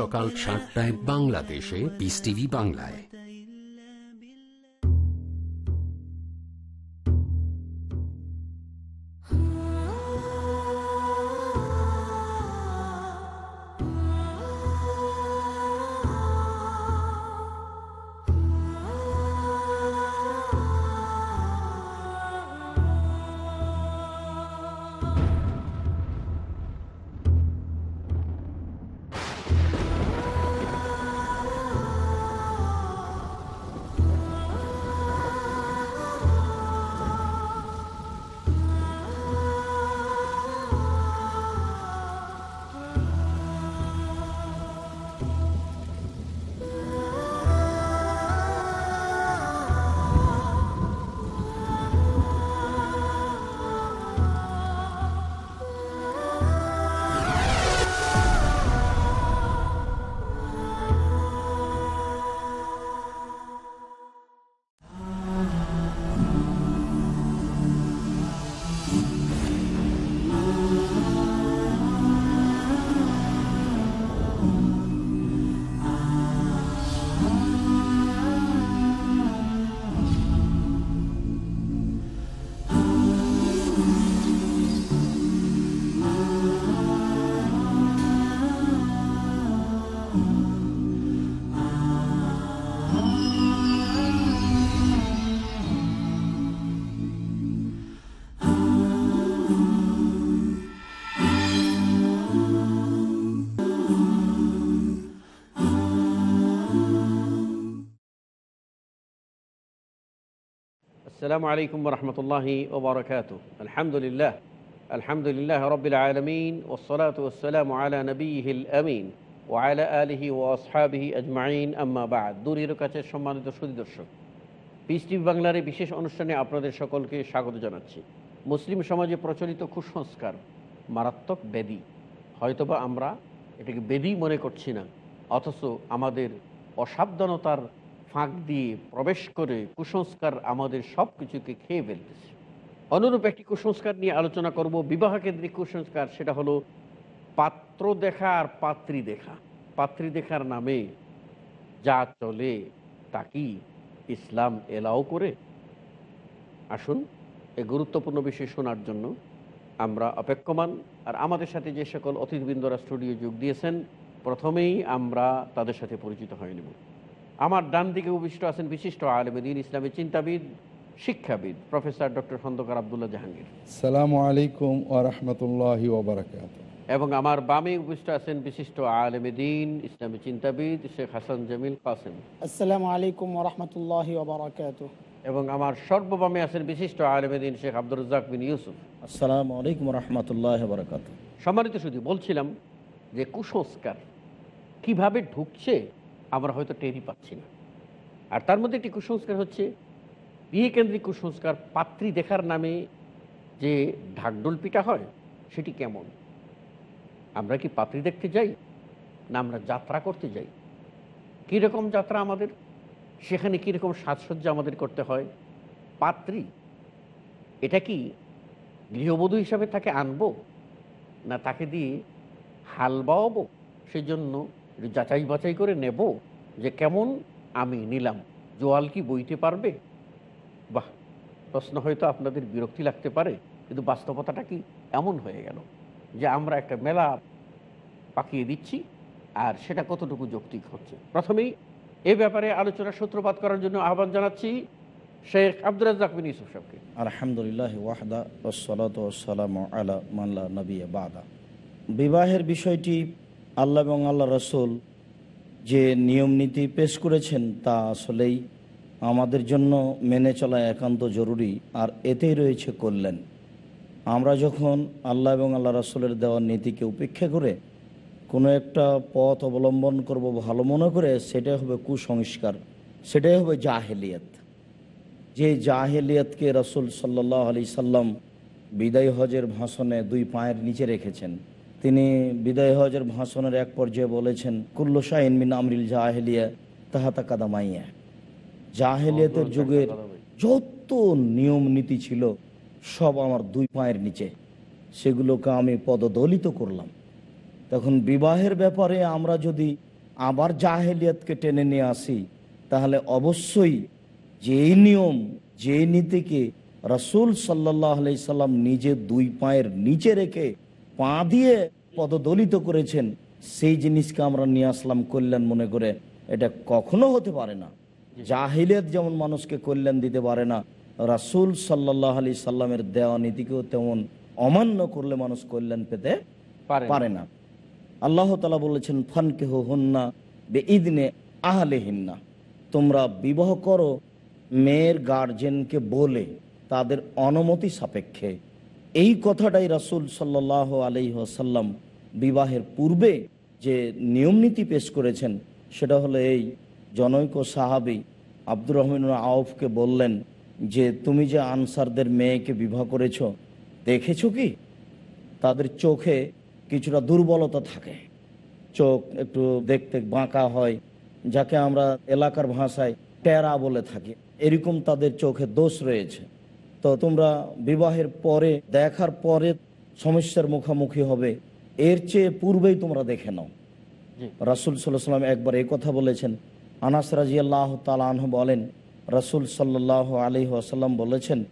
সকাল সাতটায় বাংলাদেশে পিস টিভি বাংলায়। আসসালামু আলাইকুম রহমতুল্লাহি ওবরাকাত আলহামদুলিল্লাহ। আলহামদুলিল্লাহ রবিল আলমিন ওসলাত ওসালাম আলা নবীহিল আমিন ওয়ালা আলহি ও আসহাবিহি আজমাইন। আম্মা বাদ। দূরের কাছে সম্মানিত সুদর্শক পিস টিভি বাংলার বিশেষ অনুষ্ঠানে আপনাদের সকলকে স্বাগত জানাচ্ছি। মুসলিম সমাজে প্রচলিত কুসংস্কার মারাত্মক ব্যাধি। হয়তোবা আমরা এটাকে বেদি মনে করছি না, অথচ আমাদের অসাবধানতার ফাঁক দিয়ে প্রবেশ করে কুসংস্কার আমাদের সব কিছুকে খেয়ে ফেলতেছে। অনুরূপ একটি কুসংস্কার নিয়ে আলোচনা করব। বিবাহ কেন্দ্রিক কুসংস্কার, সেটা হলো পাত্র দেখা আর পাত্রী দেখা। পাত্রী দেখার নামে যা চলে তা কি ইসলাম এলাও করে? আসুন এই গুরুত্বপূর্ণ বিষয় শোনার জন্য আমরা অপেক্ষমান। আর আমাদের সাথে যে সকল অতিথিবৃন্দরা স্টুডিও যোগ দিয়েছেন, প্রথমেই আমরা তাদের সাথে পরিচিত হয়ে নেব। আমার ডান দিকে উপবিষ্ট আছেন বিশিষ্ট আলমদিন ইসলামী চিন্তাবিদ শিক্ষাবিদ প্রফেসর ডক্টর খন্দকার আবদুল্লাহ জাহাঙ্গীর। সালাম আলাইকুম ওরহমতুল্লাহ ওবরাকাত এবং আমার বামে উপবিষ্ট আছেন বিশিষ্ট আলমদিন ইসলামী চিন্তাবিদ শেখ হাসান জামিল কাসেম। আসসালামু আলাইকুম ওরহমতুল্লাহি ওবরাকাত এবং আমার সর্ববামে আছেন বিশিষ্ট আলমদিন শেখ আব্দুর রাজাক বিন ইউসুফ। আসসালামু আলাইকুম রহমতুল্লাহ বরকাত সম্মানিত শুধু বলছিলাম যে কুসংস্কার কীভাবে ঢুকছে আমরা হয়তো টেরই পাচ্ছি না। আর তার মধ্যে একটি কুসংস্কার হচ্ছে, বিয়ে কেন্দ্রিক কুসংস্কার পাত্রী দেখার নামে যে ঢাকডোল পিটা হয়, সেটি কেমন? আমরা কি পাত্রী দেখতে যাই না আমরা যাত্রা করতে যাই? কীরকম যাত্রা আমাদের? সেখানে কীরকম সাজসজ্জা আমাদের করতে হয়? পাত্রী, এটা কি গৃহবধূ হিসাবে তাকে আনব না তাকে দিয়ে হাল বাওয়াবো? সেই জন্য একটু যাচাই বাছাই করে নেব যে কেমন আমি নিলাম। জোয়াল কি বইতে পারবে? বাহ, প্রশ্ন হয়তো আপনাদের বিরক্তি লাগতে পারে, কিন্তু বাস্তবতাটা কি এমন হয়ে গেল যে আমরা একটা মেলা পাকিয়ে দিচ্ছি আর সেটা কতটুকু যৌক্তিক হচ্ছে? প্রথমেই এ ব্যাপারে আলোচনার সূত্রপাত করার জন্য আহ্বান জানাচ্ছি শেখ আব্দুল রাজ্জাক ইউসুফ সাহেবকে। আলহামদুলিল্লাহ ওয়াহদা ওসলাত আলা মাল্লা নবী বাদা। বিবাহের বিষয়টি আল্লাহ এবং আল্লাহ রসুল যে নিয়ম নীতি পেশ করেছেন তা আসলেই আমাদের জন্য মেনে চলা একান্ত জরুরি আর এতেই রয়েছে কল্যাণ। আমরা যখন আল্লাহ এবং আল্লাহ রসুলের দেওয়ার নীতিকে উপেক্ষা করে কোনো একটা পথ অবলম্বন করব ভালো মনে করে, সেটাই হবে কুসংস্কার, সেটাই হবে জাহেলিয়াত। যে জাহেলিয়াতকে রসুল সাল্লাহ আলি সাল্লাম বিদায় হজের ভাষণে দুই পায়ের নিচে রেখেছেন তিনি বিদায় হজের ভাষণের এক পর্যায়ে বলেছেন, কুল্লো শাহিন মিন আমরিল জাহেলিয়া তাহাতা কাদামাইয়া। জাহেলিয়াতের যুগের যত নিয়ম নীতি ছিল, সব আমার দুই পায়ের নিচে। সেগুলোকে আমি পদদলিত করলাম। তখন বিবাহের ব্যাপারে আমরা যদি আবার জাহেলিয়াতকে টেনে নিয়ে আসি, তাহলে অবশ্যই যেই নিয়ম যে নীতিকে রসুল সাল্লাহ আলাই সাল্লাম নিজে দুই পায়ের নিচে রেখে পা দিয়ে পদদলিত করেছেন সেই জিনিসকে আমরা নিয়ে আসলাম কল্যাণ মনে করে। এটা কখনো হতে পারে না। জাহিলিয়াত যেমন মানুষকে কল্যাণ দিতে পারে না রাসুল সাল্লাহ আলি সাল্লামের দেওয়া নীতিকেও তেমন অমান্য করলে মানুষ কল্যাণ পেতে পারে না। আল্লাহ তালা বলেছেন ফানকে হন্না বে ইদনে আহলে হিন্না তোমরা বিবাহ করো মেয়ের গার্জেনকে বলে তাদের অনুমতি সাপেক্ষে। এই কথাটাই রাসুল সাল্লাহ আলি আসাল্লাম বিবাহের পূর্বে যে নিয়মনীতি পেশ করেছেন, সেটা হলো এই, জনৈক সাহাবি আব্দুর রহমান আউফকে বললেন যে, তুমি যে আনসারদের মেয়েকে বিবাহ করেছ, দেখেছ কি? তাদের চোখে কিছুটা দুর্বলতা থাকে। চোখ একটু দেখতে বাঁকা হয়, যাকে আমরা এলাকার ভাষায় টেরা বলে থাকি। এরকম তাদের চোখে দোষ রয়েছে। তো তোমরা বিবাহের পরে, দেখার পরে সমস্যার মুখোমুখি হবে এর চেয়ে পূর্বেই তোমরা দেখে নাও। রাসুল সাল্লাম একবার এই কথা বলেছেন। আনাস রাজি আল্লাহ তালাহ বলেন রাসুল সাল্লাহ আলি আসাল্লাম বলেছেন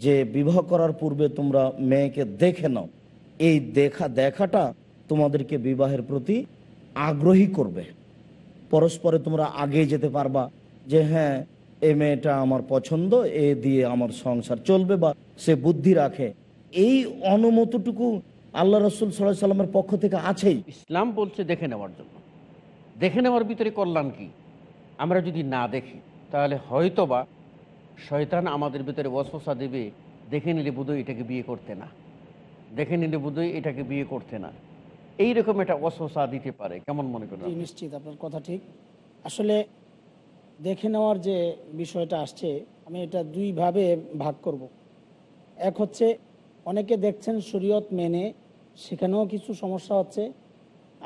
যে বিবাহ করার পূর্বে তোমরা মেয়েকে দেখে নাও। এই দেখা দেখাটা তোমাদেরকে বিবাহের প্রতি আগ্রহী করবে। পরস্পরে তোমরা আগে যেতে পারবা যে হ্যাঁ এ মেয়েটা আমার পছন্দ এ দিয়ে আমার সংসার চলবে বা সে বুদ্ধি রাখে। এই অনুমতিটুকু আল্লাহ রসুল সাল্লাহ সাল্লামের পক্ষ থেকে আছেই। ইসলাম বলছে দেখে নেওয়ার জন্য। দেখে নেওয়ার ভিতরে কল্যাণ কি? আমরা যদি না দেখি তাহলে হয়তোবা শয়তান আমাদের ভিতরে ওয়াসওয়াসা দেবে দেখে নিলে বোধহয় এটাকে বিয়ে করতে না। দেখে নিলে বোধহয় এটাকে বিয়ে করতে না। এইরকম একটা ওয়াসওয়াসা দিতে পারে কেমন মনে করেন নিশ্চিত আপনার কথা ঠিক। আসলে দেখে নেওয়ার যে বিষয়টা আসছে আমি এটা দুইভাবে ভাগ করব। এক হচ্ছে অনেকে দেখছেন শরীয়ত মেনে, সেখানেও কিছু সমস্যা হচ্ছে।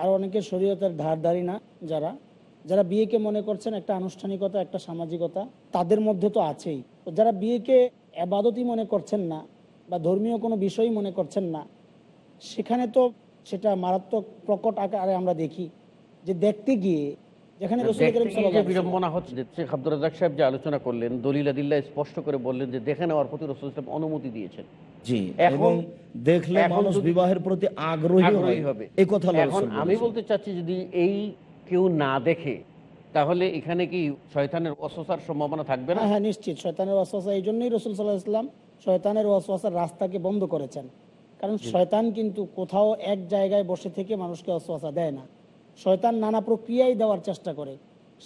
আর অনেকে শরীয়তের ধারধারি না যারা। যারা বিয়েকে মনে করছেন একটা আনুষ্ঠানিকতা, একটা সামাজিকতা, তাদের মধ্যে তো আছেই। তো যারা বিয়েকে আবাদতই মনে করছেন না বা ধর্মীয় কোনো বিষয়ই মনে করছেন না, সেখানে তো সেটা মারাত্মক প্রকট আকারে আমরা দেখি। যে দেখতে গিয়ে যেখানে রসুল দেখতে করিম গিয়ে যে সাল্লাল্লাহু আলাইহি ওয়াসাল্লাম- বিড়ম্বনা হচ্ছে। শেখ আব্দুর রাজাক সাহেব যে আলোচনা করলেন দলিল আদিল্লাহ স্পষ্ট করে বললেন যে দেখে নেওয়ার প্রতি রসুল ইসলাম অনুমতি দিয়েছেন। জি এবং দেখলে মানুষ বিবাহের প্রতি আগ্রহী আগ্রহী হবে। এই কথা এখন আমি বলতে চাচ্ছি যদি এই কেউ না দেখে তাহলে এখানে কি শয়তানের অসসার সম্ভাবনা থাকবে না? হ্যাঁ হ্যাঁ নিশ্চিত। শয়তানের ওয়াসওয়াসা এই জন্যই রসুল সাল্লাহ ইসলাম শয়তানের ওয়াসওয়াসার রাস্তাকে বন্ধ করেছেন। কারণ শয়তান কিন্তু কোথাও এক জায়গায় বসে থেকে মানুষকে ওয়াসওয়াসা দেয় না। শয়তান নানা প্রক্রিয়ায় দেওয়ার চেষ্টা করে।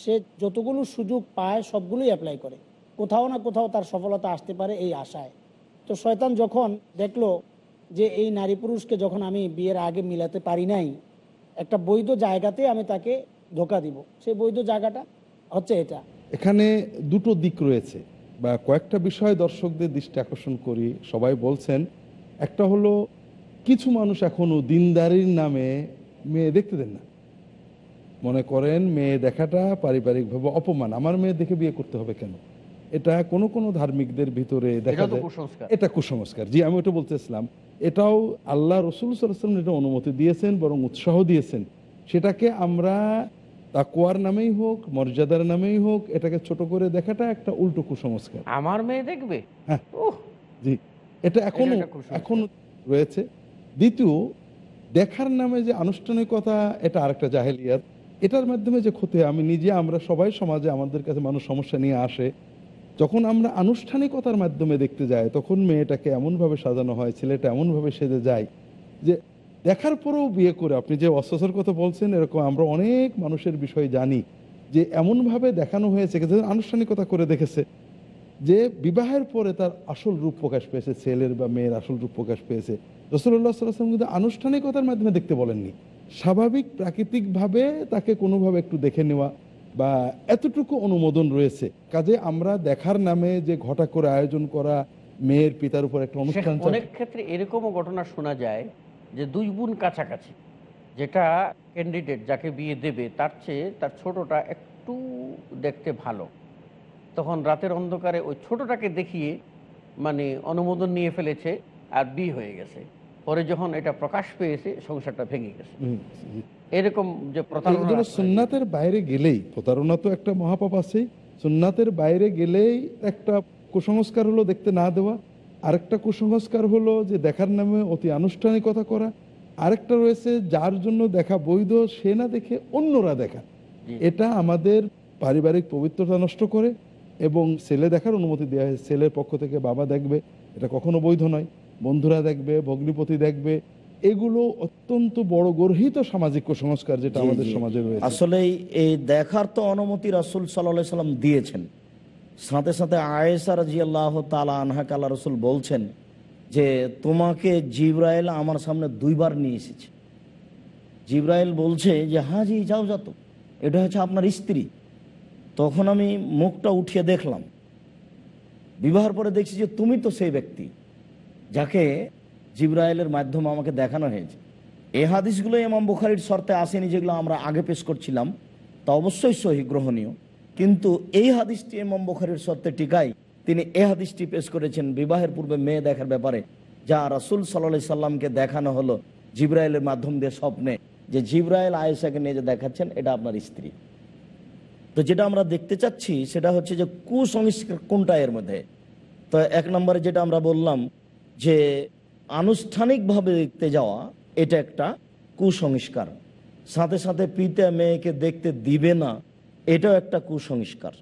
সে যতগুলো সুযোগ পায়, সবগুলোই অ্যাপ্লাই করে। কোথাও না কোথাও তার সফলতা আসতে পারে এই আশায়। তো শয়তান যখন দেখল যে এই নারী পুরুষকে যখন আমি বিয়ের আগে মিলাতে পারি নাই, একটা বৈধ জায়গাতে আমি তাকে ধোকা দিব। সেই বৈধ জায়গাটা হচ্ছে এটা। এখানে দুটো দিক রয়েছে বা কয়েকটা বিষয় দর্শকদের দৃষ্টি আকর্ষণ করি। সবাই বলছেন, একটা হলো, কিছু মানুষ এখনও দিনদারির নামে মেয়ে দেখতে দেন না। মনে করেন মেয়ে দেখাটা পারিবারিকভাবে অপমান। আমার মেয়ে দেখে বিয়ে করতে হবে কেন? এটা কোনো কোনো ধার্মিকদের ভিতরে দেখা যায় কুসংস্কার। এটা কুসংস্কার। জি আমি ওটা বলতেছিলাম এটাও আল্লাহ রসুল সাল্লাম এটা অনুমতি দিয়েছেন বরং উৎসাহ দিয়েছেন। সেটাকে আমরা তাকুয়ার নামেই হোক মর্যাদার নামেই হোক এটাকে ছোট করে দেখাটা একটা উল্টো কুসংস্কার। আমার মেয়ে দেখবে? হ্যাঁ। ওহ, জি এটা এখনও এখন রয়েছে। দ্বিতীয় দেখার নামে যে আনুষ্ঠানিকতা এটা আরেকটা জাহেলিয়াত। এটার মাধ্যমে যে ক্ষতি আমি নিজে, আমরা সবাই সমাজে আমাদের কাছে মানুষ সমস্যা নিয়ে আসে। যখন আমরা আনুষ্ঠানিকতার মাধ্যমে দেখতে যাই, তখন মেয়েটাকে এমনভাবে সাজানো হয়, ছেলেটা এমনভাবে সেজে যায় যে দেখার পরেও বিয়ে করে। আপনি যে অস্ত্রসর কথা বলছেন, এরকম আমরা অনেক মানুষের বিষয় জানি যে এমনভাবে দেখানো হয়েছে আনুষ্ঠানিকতা করে দেখেছে যে বিবাহের পরে তার আসল রূপ প্রকাশ পেয়েছে, ছেলের বা মেয়ের আসল রূপ প্রকাশ পেয়েছে। রসুল্লাহ সাল্লাম কিন্তু আনুষ্ঠানিকতার মাধ্যমে দেখতে বলেননি। স্বাভাবিক প্রাকৃতিকভাবে তাকে কোনোভাবে একটু দেখে নেওয়া বা এতটুকু অনুমোদন রয়েছে। কাজে আমরা দেখার নামে যে ঘটা করে আয়োজন করা মেয়ের পিতার উপর একটা অনুষ্ঠান অনেক ক্ষেত্রে এরকমও ঘটনা শোনা যায় যে দুই বোন কাছাকাছি যেটা ক্যান্ডিডেট যাকে বিয়ে দেবে তার চেয়ে তার ছোটটা একটু দেখতে ভালো। তখন রাতের অন্ধকারে ওই ছোটটাকে দেখিয়ে মানে অনুমোদন নিয়ে ফেলেছে আর বিয়ে হয়ে গেছে। পরে যখন এটা প্রকাশ পেয়েছে সংসারটা ভেঙে গেছে। এরকম যে প্রতারণা সুন্নাতের বাইরে গেলেই প্রতারণা তো একটা মহাপাপ আছেই সুন্নাতের বাইরে গেলেই একটা কুসংস্কার হলো দেখতে না দেওয়া আরেকটা কুসংস্কার হলো যে দেখার নামে অতি আনুষ্ঠানিকতা করা আরেকটা রয়েছে যার জন্য দেখা বৈধ সে না দেখে অন্যরা দেখা। এটা আমাদের পারিবারিক পবিত্রতা নষ্ট করে এবং ছেলে দেখার অনুমতি দেওয়া হয় ছেলের পক্ষ থেকে বাবা দেখবে এটা কখনো বৈধ নয়। বন্ধুরা দেখবে ভগ্নিপতি দেখবে এগুলো অত্যন্ত বড় গর্হিত সামাজিক কুসংস্কার যেটা আমাদের। সমাজে রয়েছে। আসলে এই দেখার তো অনুমতি রাসুল সাল্লাহ সাল্লাম দিয়েছেন। সাথে সাথে আয়েসা রাজি আল্লাহ তালা আনহাক আল্লাহ রসুল বলছেন যে তোমাকে জিব্রাইল আমার সামনে দুইবার নিয়ে এসেছে। জিব্রাইল বলছে যে হ্যাঁ জি যাও যাতো এটা হচ্ছে আপনার স্ত্রী। তখন আমি মুখটা উঠিয়ে দেখলাম। বিবাহের পরে দেখছি যে তুমি তো সেই ব্যক্তি। যাকে জিব্রাইলের মাধ্যমে আমাকে দেখানো হয়েছে। এ হাদিসগুলো ইমাম বুখারির শর্তে আসেনি যেগুলো আমরা আগে পেশ করছিলাম। তা অবশ্যই সহি, গ্রহণীয়। কিন্তু এই হাদিসটি ইমাম বুখারির শর্তে টিকাই তিনি এ হাদিসটি পেশ করেছেন বিবাহের পূর্বে মেয়ে দেখার ব্যাপারে। যা রাসুল সাল্লাহ সাল্লামকে দেখানো হলো জিব্রাইলের মাধ্যম দিয়ে স্বপ্নে। যে জিব্রাইল আয়েশাকে নিয়ে যে দেখাচ্ছেন, এটা আপনার স্ত্রী। তো যেটা আমরা দেখতে চাচ্ছি, সেটা হচ্ছে যে কুসংস্কার কোনটা এর মধ্যে? তো এক নম্বরে যেটা আমরা বললাম যে আনুষ্ঠানিকভাবে দেখতে যাওয়া, এটা একটা কুসংস্কার। সাথে সাথে পিতা মেয়েকে দেখতে দিবে না, এটাও একটা কুসংস্কার।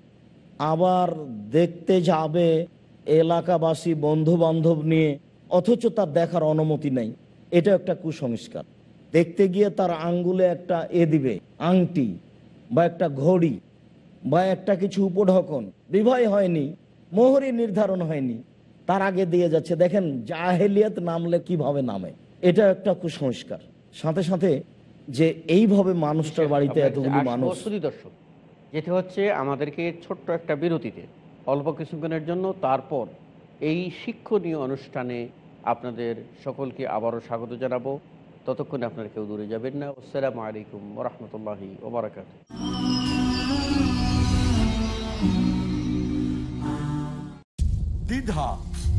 আবার দেখতে যাবে এলাকাবাসী বন্ধু বান্ধব নিয়ে, অথচ তার দেখার অনুমতি নেই এটা একটা কুসংস্কার। দেখতে গিয়ে তার আঙ্গুলে একটা এ দিবে, আংটি, বা একটা ঘড়ি, বা একটা কিছু উপঢকন, বিবাহ হয়নি, মোহরি নির্ধারণ হয়নি তার আগে দিয়ে যাচ্ছে। দেখেন জাহেলিয়াত নামলে কীভাবে নামে? এটা একটা কুসংস্কার। সাথে সাথে যে এইভাবে মানুষটার বাড়িতে এতগুলো মানুষ দর্শক যেটি হচ্ছে আমাদেরকে ছোট্ট একটা বিরতিতে অল্প কিছুক্ষণের জন্য তারপর এই শিক্ষণীয় অনুষ্ঠানে আপনাদের সকলকে আবারও স্বাগত জানাব। ততক্ষণে আপনারা কেউ দূরে যাবেন না। আসসালামু আলাইকুম রহমতুল্লাহি ওবরাকাত দ্বিধা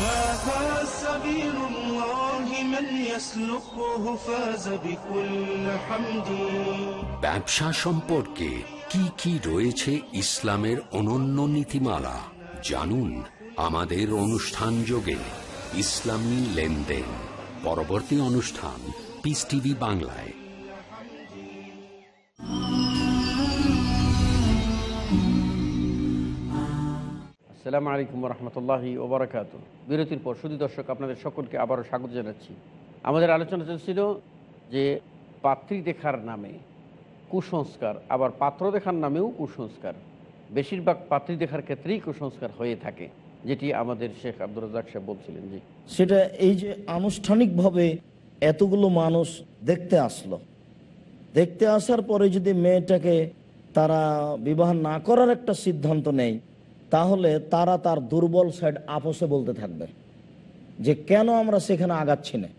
هذا سبيل الله من يسلكه فاز بكل حمد ব্যবসা সম্পর্কে কি কি রয়েছে ইসলামের অনন্য নীতিমালা জানুন আমাদের অনুষ্ঠান যোগে ইসলামী লেনদেন পরবর্তী অনুষ্ঠান পিস টিভি বাংলায় আসসালামু আলাইকুম রহমতুল্লাহি ওবরাকাত বিরতির পর শুধু দর্শক, আপনাদের সকলকে আবারও স্বাগত জানাচ্ছি। আমাদের আলোচনা চলছিল যে পাত্রী দেখার নামে কুসংস্কার, আবার পাত্র দেখার নামেও কুসংস্কার। বেশিরভাগ পাত্রী দেখার ক্ষেত্রেই কুসংস্কার হয়ে থাকে, যেটি আমাদের শেখ আব্দুর রাজাক সাহেব বলছিলেন যে সেটা এই যে আনুষ্ঠানিকভাবে এতগুলো মানুষ দেখতে আসলো। দেখতে আসার পরে যদি মেয়েটাকে তারা বিবাহ না করার একটা সিদ্ধান্ত নেয় তাহলে তারা তার দুর্বল সাইড আপোষে বলতে থাকবে যে কেন আমরা সেখানে আগাচ্ছি না?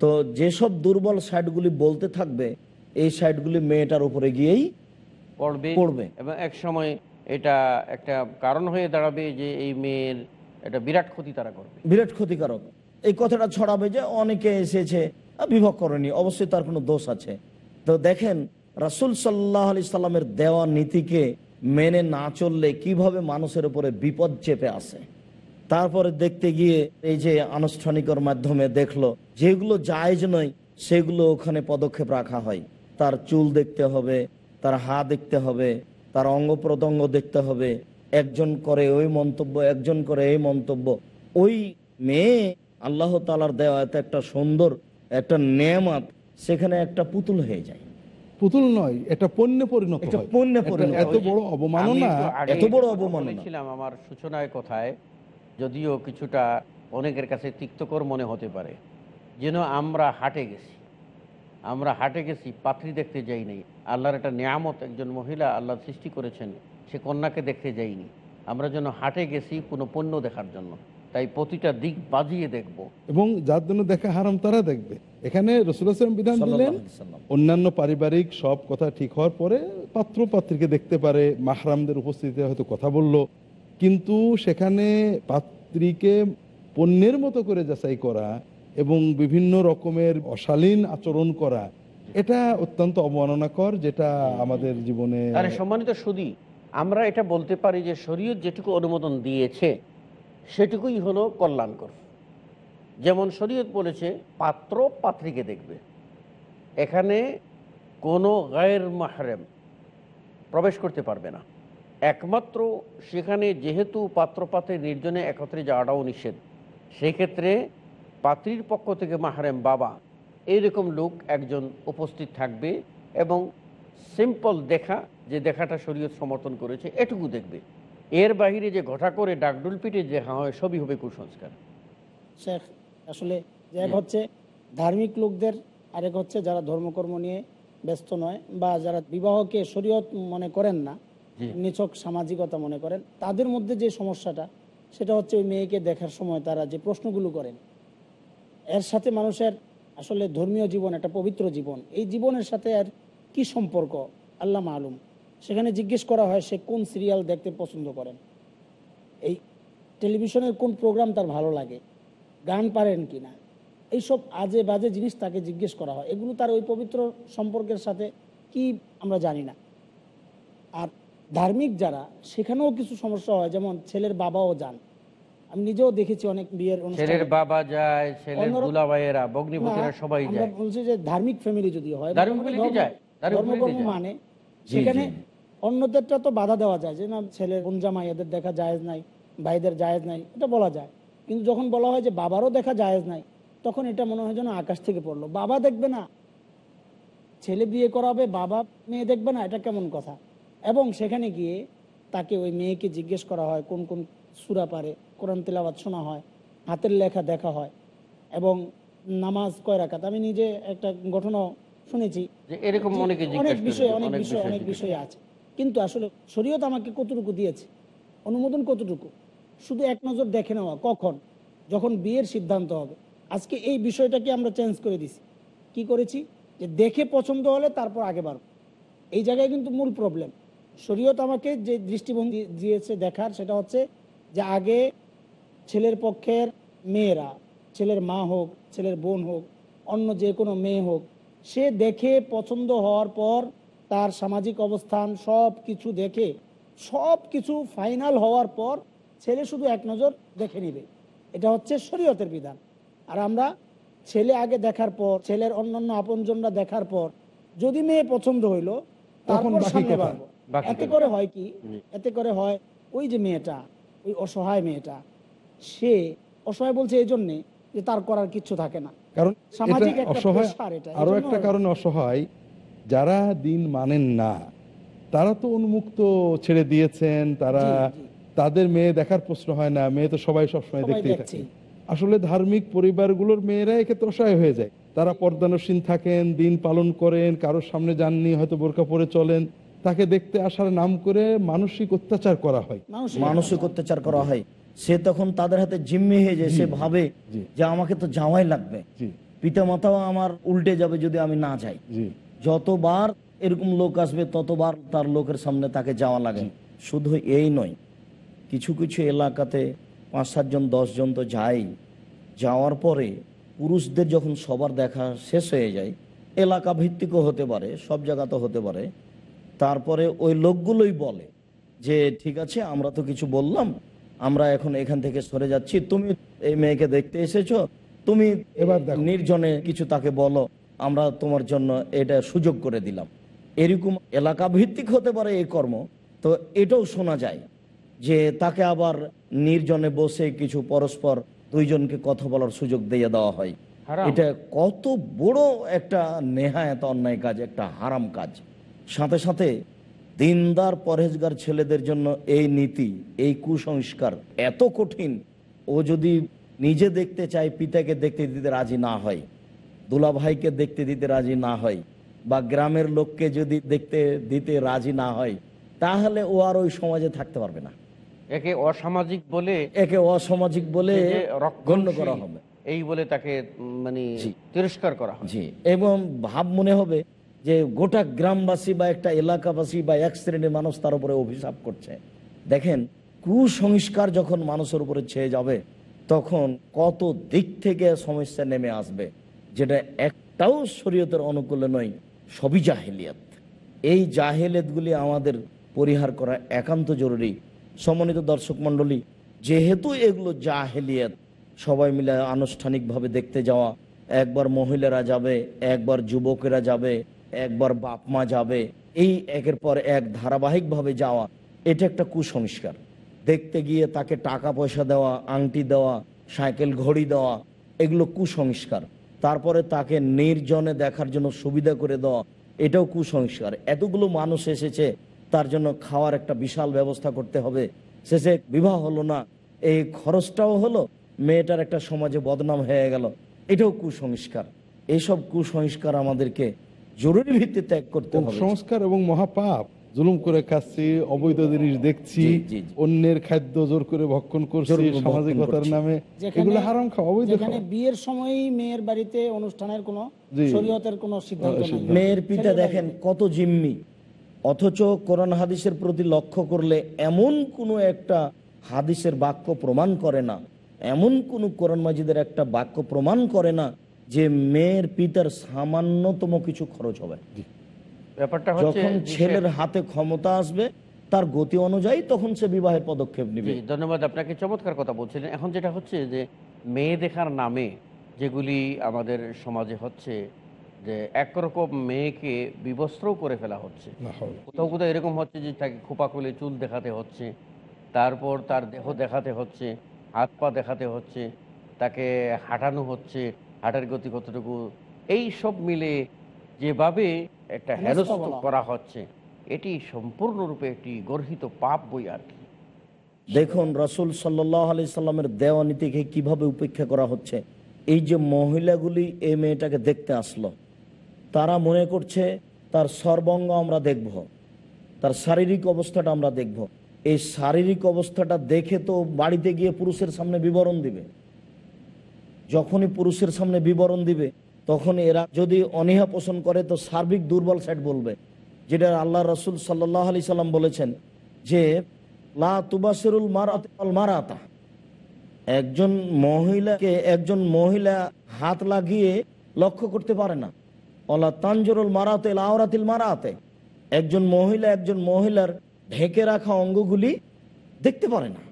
তো যেসব দুর্বল সাইডগুলি বলতে থাকবে এই সাইডগুলি মেয়েটার উপরে গিয়েই পড়বে পড়বে। এবং এক সময় এটা একটা কারণ হয়ে দাঁড়াবে যে এই মেয়ের একটা বিরাট ক্ষতি তারা করবে। বিরাট ক্ষতিকারক। এই কথাটা ছড়াবে যে অনেকে এসেছে বিভক্ত করেনি অবশ্যই তার কোনো দোষ আছে। তো দেখেন রাসুল সাল্লাহ আলি সাল্লামের দেওয়া নীতিকে মেনে না চললে কীভাবে মানুষের উপরে বিপদ চেপে আসে? তারপরে দেখতে গিয়ে এই যে আনুষ্ঠানিকর মাধ্যমে দেখল, যেগুলো জায়জ নয়, সেগুলো ওখানে পদক্ষেপ রাখা হয়। তার চুল দেখতে হবে, তার হা দেখতে হবে, তার অঙ্গ প্রত্যঙ্গ দেখতে হবে, একজন করে ওই মন্তব্য, একজন করে এই মন্তব্য। ওই মেয়ে আল্লাহ তালার দেওয়া একটা সুন্দর, একটা নেয়ামাত, সেখানে একটা পুতুল হয়ে যায়। পুতুল নয় এটা পণ্যে পরিণত এটা পণ্যে পরিণত এত বড় অবমাননা এত বড় অবমাননা। বলেছিলাম আমার সূচনায় কথায় যদিও কিছুটা অনেকের কাছে তিক্তকর মনে হতে পারে যেন আমরা হাটে গেছি। আমরা হাটে গেছি পাত্রী দেখতে যাইনি আল্লাহর একটা নিয়ামত একজন মহিলা আল্লাহ সৃষ্টি করেছেন সে কন্যাকে দেখতে যাইনি। আমরা যেন হাটে গেছি কোনো পণ্য দেখার জন্য। তাই প্রতিটা দিক বাজিয়ে দেখব। এবং যার জন্য দেখা হারাম তারা দেখবে। এখানে রসুলাম বিধান দিলেন। অন্যান্য পারিবারিক সব কথা ঠিক হওয়ার পরে পাত্র পাত্রীকে দেখতে পারে মাহরামদের উপস্থিতিতে হয়তো কথা বলল। কিন্তু সেখানে পাত্রীকে পণ্যের মতো করে যাচাই করা এবং বিভিন্ন রকমের অশালীন আচরণ করা এটা অত্যন্ত অবমাননাকর যেটা আমাদের জীবনে সম্মানিত সুদী আমরা এটা বলতে পারি যে শরীয়ত যেটুকু অনুমোদন দিয়েছে সেটুকুই হলো কল্যাণকর। যেমন শরীয়ত বলেছে, পাত্র পাত্রীকে দেখবে। এখানে কোনো গায়ের মাহরেম প্রবেশ করতে পারবে না। একমাত্র সেখানে যেহেতু পাত্রপাত্রের নির্জনে একত্রে যাওয়াটাও নিষেধ। সেই ক্ষেত্রে পাত্রীর পক্ষ থেকে মাহরেম বাবা এইরকম লোক একজন উপস্থিত থাকবে এবং সিম্পল দেখা, যে দেখাটা শরীয়ত সমর্থন করেছে, এটুকু দেখবে। এর বাইরে যে ঘটা করে ডাকডুল পিটে দেখা হয় সবই হবে কুসংস্কার। শেখ আসলে এক হচ্ছে ধার্মিক লোকদের আরেক হচ্ছে যারা ধর্মকর্ম নিয়ে ব্যস্ত নয় বা যারা বিবাহকে শরীয়ত মনে করেন না। নিছক সামাজিকতা মনে করেন তাদের মধ্যে যে সমস্যাটা সেটা হচ্ছে ওই মেয়েকে দেখার সময় তারা যে প্রশ্নগুলো করেন। এর সাথে মানুষের আসলে ধর্মীয় জীবন একটা পবিত্র জীবন এই জীবনের সাথে আর কি সম্পর্ক? আল্লাহ মালুম। সেখানে জিজ্ঞেস করা হয় সে কোন সিরিয়াল দেখতে পছন্দ করেন এই টেলিভিশনের কোন প্রোগ্রাম তার ভালো লাগে গান পারেন কি না এইসব আজে বাজে জিনিস তাকে জিজ্ঞেস করা হয়। এগুলো তার ওই পবিত্র সম্পর্কের সাথে কি আমরা জানি না। আর ধার্মিক যারা সেখানেও কিছু সমস্যা হয় যেমন ছেলের বাবাও যান। আমি নিজেও দেখেছি অনেক বিয়ের ছেলের বাবা যায় ছেলের দুলাভাইয়েরা ভগ্নিপতিরা সবাই আমরা যায়। বলছি যে ধার্মিক ফ্যামিলি যদি হয় ধার্মিক ধর্ম- ধর্মকর্ম মানে সেখানে। অন্যদেরটা তো বাধা দেওয়া যায় যে না ছেলের জামাই এদের দেখা জায়েজ নাই ভাইদের জায়েজ নাই এটা বলা যায়। কিন্তু যখন বলা হয় যে বাবারও দেখা জায়েজ নাই তখন এটা মনে হয় যেন আকাশ থেকে পড়ল। বাবা দেখবে না ছেলে বিয়ে করাবে বাবা মেয়ে দেখবে না এটা কেমন কথা? এবং সেখানে গিয়ে তাকে ওই মেয়েকে জিজ্ঞেস করা হয় কোন কোন সুরা পারে কোরআন তেলাবাদ শোনা হয় হাতের লেখা দেখা হয় এবং নামাজ কয় রাখাত আমি নিজে একটা ঘটনা শুনেছি। এরকম অনেকে বিষয় অনেক বিষয় অনেক বিষয় আছে। কিন্তু আসলে শরীয়ত আমাকে কতটুকু দিয়েছে? অনুমোদন কতটুকু? শুধু এক নজর দেখে নেওয়া, কখন? যখন বিয়ের সিদ্ধান্ত হবে। আজকে এই বিষয়টাকে আমরা চেঞ্জ করে দিছি। কি করেছি? যে দেখে পছন্দ হলে তারপর আগে বাড়ব। এই জায়গায় কিন্তু মূল প্রবলেম শরীয়ত আমাকে যে দৃষ্টিভঙ্গি দিয়েছে দেখার, সেটা হচ্ছে যে আগে ছেলের পক্ষের মেয়েরা, ছেলের মা হোক, ছেলের বোন হোক, অন্য যে কোনো মেয়ে হোক, সে দেখে পছন্দ হওয়ার পর তার সামাজিক অবস্থান সব কিছু দেখে সব কিছু ফাইনাল হওয়ার পর ছেলে শুধু এক নজর দেখে নিবে। এটা হচ্ছে শরীয়তের বিধান। আর আমরা ছেলে আগে দেখার পর ছেলের অন্যান্য আপনজনরা দেখার পর যদি মেয়ে পছন্দ হইল তখন তারপর সামনে। বাড়বো। এতে করে হয় কি? এতে করে হয় ওই যে মেয়েটা ওই অসহায় মেয়েটা সে অসহায় বলছে এই জন্যে যে তার করার কিচ্ছু থাকে না। কারণ সামাজিক একটা অসহায় আরও একটা কারণে অসহায় যারা দিন মানেন না তারা তো উন্মুক্ত ছেড়ে দিয়েছেন তারা। তাদের মেয়ে দেখার প্রশ্ন হয় না মেয়ে তো সবাই সবসময় দেখতেই থাকে। আসলে ধার্মিক পরিবারগুলোর মেয়েরা এক্ষেত্রে অসহায় হয়ে যায়। তারা পর্দানসীন থাকেন দিন পালন করেন কারোর সামনে যাননি হয়তো বোরকা পরে চলেন। তাকে দেখতে আসার নাম করে মানসিক অত্যাচার করা হয়। মানসিক অত্যাচার। করা হয়। সে তখন তাদের হাতে জিম্মি হয়ে যায় সে ভাবে যে আমাকে তো যাওয়াই লাগবে। পিতা মাতাও আমার উল্টে যাবে যদি আমি না যাই। যতবার এরকম লোক আসবে ততবার তার লোকের সামনে তাকে যাওয়া লাগে। শুধু এই নয় কিছু কিছু এলাকাতে পাঁচ সাতজন দশজন তো যাই যাওয়ার পরে পুরুষদের যখন সবার দেখা শেষ হয়ে যায় এলাকা ভিত্তিকও হতে পারে সব জায়গাতে হতে পারে। তারপরে ওই লোকগুলোই বলে যে ঠিক আছে আমরা তো কিছু বললাম আমরা এখন এখান থেকে সরে যাচ্ছি। তুমি এই মেয়েকে দেখতে এসেছ তুমি এবার দেখো। নির্জনে কিছু তাকে বলো। আমরা তোমার জন্য এটা সুযোগ করে দিলাম। এরকম এলাকা ভিত্তিক হতে পারে এই কর্ম তো এটাও শোনা যায় যে তাকে আবার নির্জনে বসে কিছু পরস্পর দুইজনকে কথা বলার সুযোগ দিয়ে দেওয়া হয়। এটা কত বড় একটা নেহায়ত অন্যায় কাজ একটা হারাম কাজ। সাথে সাথে দিনদার পরহেজগার ছেলেদের জন্য এই নীতি এই কুসংস্কার এত কঠিন ও যদি নিজে দেখতে চায় পিতাকে দেখতে দিতে রাজি না হয় দুলা ভাইকে দেখতে দিতে রাজি না হয় বা গ্রামের লোককে যদি দেখতে দিতে রাজি না হয় তাহলে ও আর ওই সমাজে থাকতে পারবে না। একে অসামাজিক বলে একে অসামাজিক বলে গণ্য করা হবে। এই বলে তাকে মানে তিরস্কার করা জি। এবং ভাব মনে হবে যে গোটা গ্রামবাসী বা একটা এলাকাবাসী বা এক শ্রেণির মানুষ তার উপরে অভিশাপ করছে। দেখেন কুসংস্কার যখন মানুষের উপরে ছেয়ে যাবে তখন কত দিক থেকে সমস্যা নেমে আসবে। যেটা একটাও শরীয়তের অনুকূলে নয়, সবই জাহেলিয়াত। এই জাহেলিয়াতগুলি আমাদের পরিহার করা একান্ত জরুরি। সমন্বিত দর্শক মণ্ডলী, যেহেতু এগুলো জাহেলিয়াত, সবাই মিলে আনুষ্ঠানিকভাবে দেখতে যাওয়া, একবার মহিলারা যাবে, একবার যুবকেরা যাবে, একবার বাপ মা যাবে, এই একের পর এক ধারাবাহিকভাবে যাওয়া, এটা একটা কুসংস্কার। দেখতে গিয়ে তাকে টাকা পয়সা দেওয়া, আংটি দেওয়া, সাইকেল ঘড়ি দেওয়া, এগুলো কুসংস্কার। তারপরে তাকে নির্জনে দেখার জন্য সুবিধা করে দেওয়া, এটাও কুসংস্কার। এতগুলো মানুষ এসেছে, তার জন্য খাওয়ার একটা বিশাল ব্যবস্থা করতে হবে। শেষে বিবাহ হলো না, এই খরচটাও হলো, মেয়েটার একটা সমাজে বদনাম হয়ে গেল। এটাও কুসংস্কার। এইসব কুসংস্কার আমাদেরকে জরুরি ভিত্তিতে ত্যাগ করতে হবে। সংস্কার এবং মহাপাপ জুলুম করে খাচ্ছি অবৈধ জিনিস দেখছি। অন্যের খাদ্য জোর করে ভক্ষণ করছি সামাজিকতার নামে। এগুলো হারাম খাওয়া অবৈধ যেখানে বিয়ের সময়ই মেয়ের বাড়িতে অনুষ্ঠানের কোনো শরীয়তের কোনো সিদ্ধান্ত মেয়ের পিতা দেখেন কত জিম্মি। অথচ কোরআন হাদিসের প্রতি লক্ষ্য করলে এমন কোনো একটা হাদিসের বাক্য প্রমাণ করে না। এমন কোনো কোরআন মাজিদের একটা বাক্য প্রমাণ করে না যে মেয়ের পিতার সামান্যতম কিছু খরচ হবে। ব্যাপারটা হচ্ছে যখন ছেলের হাতে ক্ষমতা আসবে তার গতি অনুযায়ী তখন সে বিবাহের পদক্ষেপ নেবে। ধন্যবাদ আপনাকে চমৎকার কথা বলছিলেন। এখন যেটা হচ্ছে যে মেয়ে দেখার নামে যেগুলি আমাদের সমাজে হচ্ছে যে একরকম মেয়েকে বিবস্ত্র করে ফেলা হচ্ছে। কোথাও কোথাও এরকম হচ্ছে যে তাকে খোপা খুলে চুল দেখাতে হচ্ছে তারপর তার দেহ দেখাতে হচ্ছে হাত পা দেখাতে হচ্ছে তাকে হাঁটানো হচ্ছে হাঁটার গতি কতটুকু এই সব মিলে যেভাবে একটা হেনস্থা হেনস্থ বলা। করা হচ্ছে এটি সম্পূর্ণরূপে একটি গর্হিত পাপ বই আর কি। দেখুন রসুল সাল্লাহ আলি সাল্লামের দেওয়া নীতিকে কীভাবে উপেক্ষা করা হচ্ছে। এই যে মহিলাগুলি এই মেয়েটাকে দেখতে আসলো তারা মনে করছে তার সর্বঙ্গ আমরা দেখব তার শারীরিক অবস্থাটা আমরা দেখব। এই শারীরিক অবস্থাটা দেখে তো বাড়িতে গিয়ে পুরুষের সামনে বিবরণ দিবে। যখনই পুরুষের সামনে বিবরণ দিবে তখন এরা যদি অনীহা পোষণ করে, তো সার্বিক দুর্বল সাইড বলবে। যেটা আল্লাহ রসুল সাল্লাহ আলি সাল্লাম বলেছেন যে, লা তুবাসিরুল মারাত। একজন মহিলাকে একজন মহিলা হাত লাগিয়ে লক্ষ্য করতে পারে না। অলা তানজরুল মারাতে আওরাতিল মারাতে। একজন মহিলা একজন মহিলার ঢেকে রাখা অঙ্গগুলি দেখতে পারে না।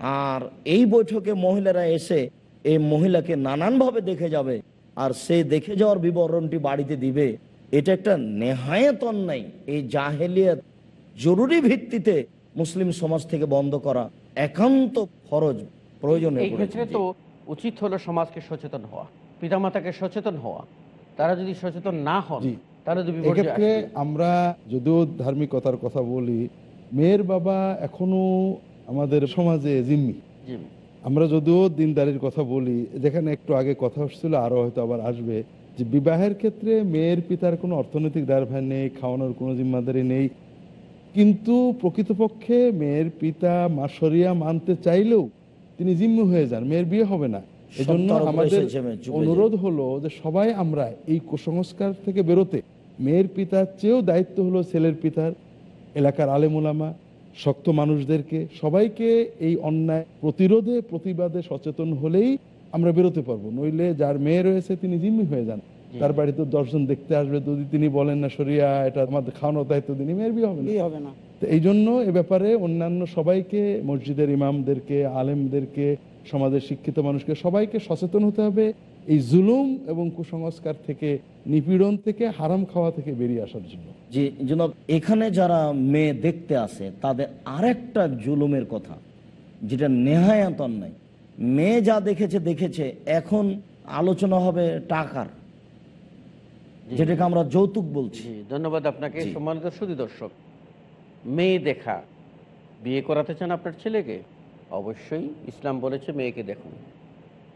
আর এই বৈঠকে মহিলারা এসে এই মহিলাকে নানানভাবে দেখে যাবে। আর সে দেখে যাওয়ার বিবরণটি বাড়িতে দিবে এটা একটা নেহায়ত অন্যায় এই জাহেলিয়াত জরুরি ভিত্তিতে মুসলিম সমাজ থেকে বন্ধ করা একান্ত ফরজ প্রয়োজন এই পড়েছে। ক্ষেত্রে তো উচিত হলো সমাজকে সচেতন হওয়া পিতামাতাকে সচেতন হওয়া। তারা যদি সচেতন না হন তাহলে এক্ষেত্রে আমরা যদিও ধার্মিকতার কথা বলি মেয়ের বাবা এখনও আমাদের সমাজে জিম্মি। আমরা যদিও দিনদারির কথা বলি যেখানে একটু আগে কথা হচ্ছিল আরও হয়তো আবার আসবে যে বিবাহের ক্ষেত্রে মেয়ের পিতার কোনো অর্থনৈতিক দায়ভার নেই খাওয়ানোর কোনো জিম্মাদারি নেই। কিন্তু প্রকৃতপক্ষে মেয়ের পিতা মা শরিয়া মানতে চাইলেও তিনি জিম্মি হয়ে যান মেয়ের বিয়ে হবে না। এজন্য আমাদের অনুরোধ হলো যে সবাই আমরা এই কুসংস্কার থেকে বেরোতে মেয়ের পিতার চেয়েও দায়িত্ব হলো ছেলের পিতার এলাকার আলেমুলামা শক্ত মানুষদেরকে সবাইকে এই অন্যায় প্রতিরোধে প্রতিবাদে সচেতন হলেই আমরা বেরোতে পারব। নইলে যার মেয়ে রয়েছে তিনি জিম্মি হয়ে যান। তার বাড়িতে দশজন দেখতে আসবে যদি তিনি বলেন না সরিয়া এটা আমাদের খাওয়ানোর দায়িত্ব তিনি মেয়ের বিয়ে হবে না। হবে না। তো এই জন্য এ ব্যাপারে অন্যান্য সবাইকে মসজিদের ইমামদেরকে আলেমদেরকে সমাজের শিক্ষিত মানুষকে সবাইকে সচেতন হতে হবে। এই জুলুম এবং কুসংস্কার থেকে নিপীড়ন থেকে হারাম খাওয়া থেকে বেরিয়ে আসার জন্য। যে জনাব এখানে যারা মেয়ে দেখতে আসে তাদের আরেকটা জুলুমের কথা যেটা নেহায়াত নাই মেয়ে যা দেখেছে দেখেছে এখন আলোচনা হবে টাকার যেটাকে আমরা যৌতুক বলছি। ধন্যবাদ আপনাকে সম্মানিত সুদী দর্শক। মেয়ে দেখা বিয়ে করাতে চান আপনার ছেলেকে? অবশ্যই ইসলাম বলেছে মেয়েকে দেখুন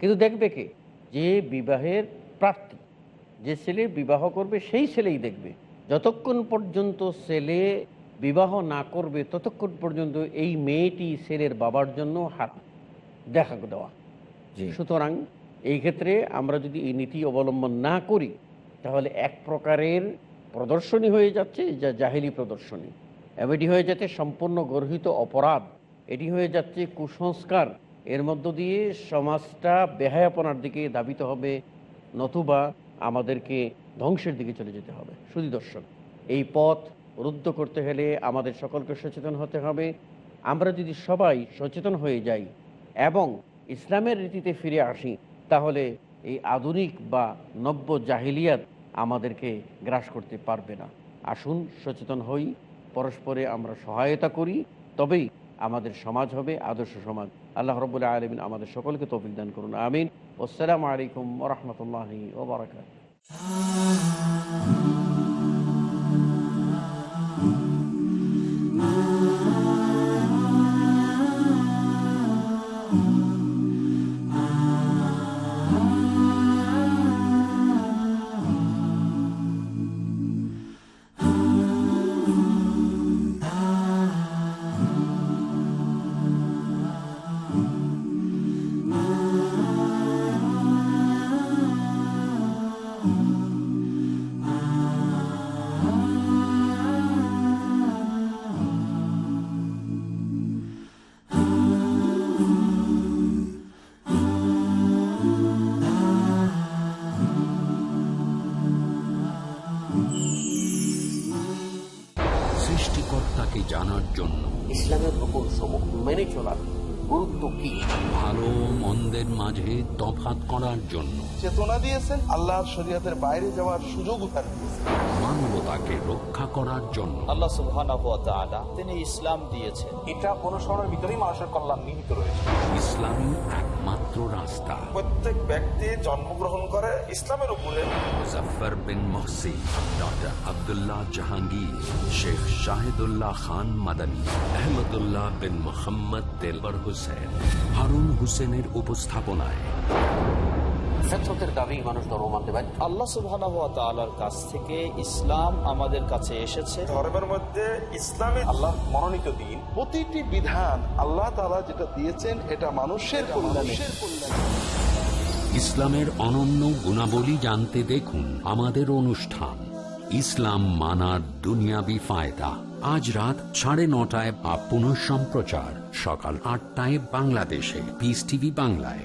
কিন্তু দেখবে কে? যে বিবাহের প্রার্থী যে ছেলে বিবাহ করবে সেই ছেলেই দেখবে। যতক্ষণ পর্যন্ত ছেলে বিবাহ না করবে ততক্ষণ পর্যন্ত এই মেয়েটি ছেলের বাবার জন্য হাত দেখা দেওয়া। সুতরাং এই ক্ষেত্রে আমরা যদি এই নীতি অবলম্বন না করি তাহলে এক প্রকারের প্রদর্শনী হয়ে যাচ্ছে যা জাহেলি প্রদর্শনী। এবং এটি হয়ে যাচ্ছে সম্পূর্ণ গর্হিত অপরাধ এটি হয়ে যাচ্ছে কুসংস্কার। এর মধ্য দিয়ে সমাজটা বেহায়াপনার দিকে দাবিত হবে, নতুবা আমাদেরকে ধ্বংসের দিকে চলে যেতে হবে। শুধু দর্শক, এই পথ রুদ্ধ করতে হলে আমাদের সকলকে সচেতন হতে হবে। আমরা যদি সবাই সচেতন হয়ে যাই এবং ইসলামের রীতিতে ফিরে আসি, তাহলে এই আধুনিক বা নব্য জাহিলিয়াত আমাদেরকে গ্রাস করতে পারবে না। আসুন সচেতন হই, পরস্পরে আমরা সহায়তা করি, তবেই আমাদের সমাজ হবে, আদর্শ সমাজ। আল্লাহ রবুল্লাহ আলমিন আমাদের সকলকে তৌফিক দান করুন, আমিন। আসসালামু আলাইকুম রহমতুল্লাহ ওবরাকাত দিয়েছেন আল্লাহর শরীয়তের বাইরে যাওয়ার সুযোগ তার দিয়েছেন। মানবতাকে রক্ষা করার জন্য। আল্লাহ সুবহানাহু ওয়া তাআলা তিনি ইসলাম দিয়েছেন। এটা অনুসরণের ভিতরেই মানুষের কল্যাণ নিহিত রয়েছে। ইসলামী একমাত্র রাস্তা। প্রত্যেক ব্যক্তি জন্মগ্রহণ করে ইসলামের উপরে। মুজফার বিন মহসিন ডক্টর আবদুল্লাহ জাহাঙ্গীর শেখ শাহিদুল্লাহ খান মাদানী আহমদুল্লাহ বিন মোহাম্মদ তেলবর হোসেন হারুন হোসেনের উপস্থাপনায়। ফেতরতের দাবি মানুষ ধর্ম মানতে পারে আল্লাহ সুবহানাহু ওয়া তাআলার কাছ থেকে ইসলাম আমাদের কাছে এসেছে। ধর্মের মধ্যে ইসলামে আল্লাহ মনোনীত দিন। প্রতিটি বিধান আল্লাহ তাআলা যেটা দিয়েছেন এটা মানুষের কল্যাণে। ইসলামের অনন্য গুণাবলী জানতে দেখুন আমাদের অনুষ্ঠান ইসলাম মানার দুনিয়াবি ফায়দা। আজ রাত সাড়ে নটায় বা পুনঃ সম্প্রচার সকাল আটটায় বাংলাদেশে পিস টিভি বাংলায়।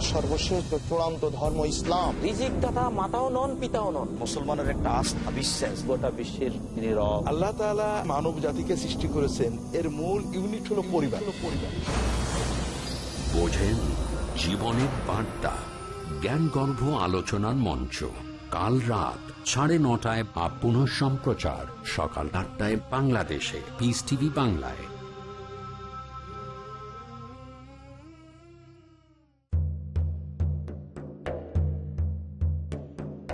সর্বশেষ চূড়ান্ত ধর্ম ইসলাম। রিজিক দাতা মাতাও নন পিতাও নন। মুসলমানের একটা আস্থা বিশ্বাস। গোটা বিশ্বের নীরব। আল্লাহ তাআলা মানব জাতিকে সৃষ্টি করেছেন। এর মূল ইউনিট হলো পরিবার। পরিবার বোঝেন জীবনের বার্তা। জ্ঞানগর্ভ আলোচনার মঞ্চ। কাল রাত সাড়ে নটায় বা পুনঃ সম্প্রচার। সকাল আটটায় বাংলাদেশে। পিস টিভি বাংলায়।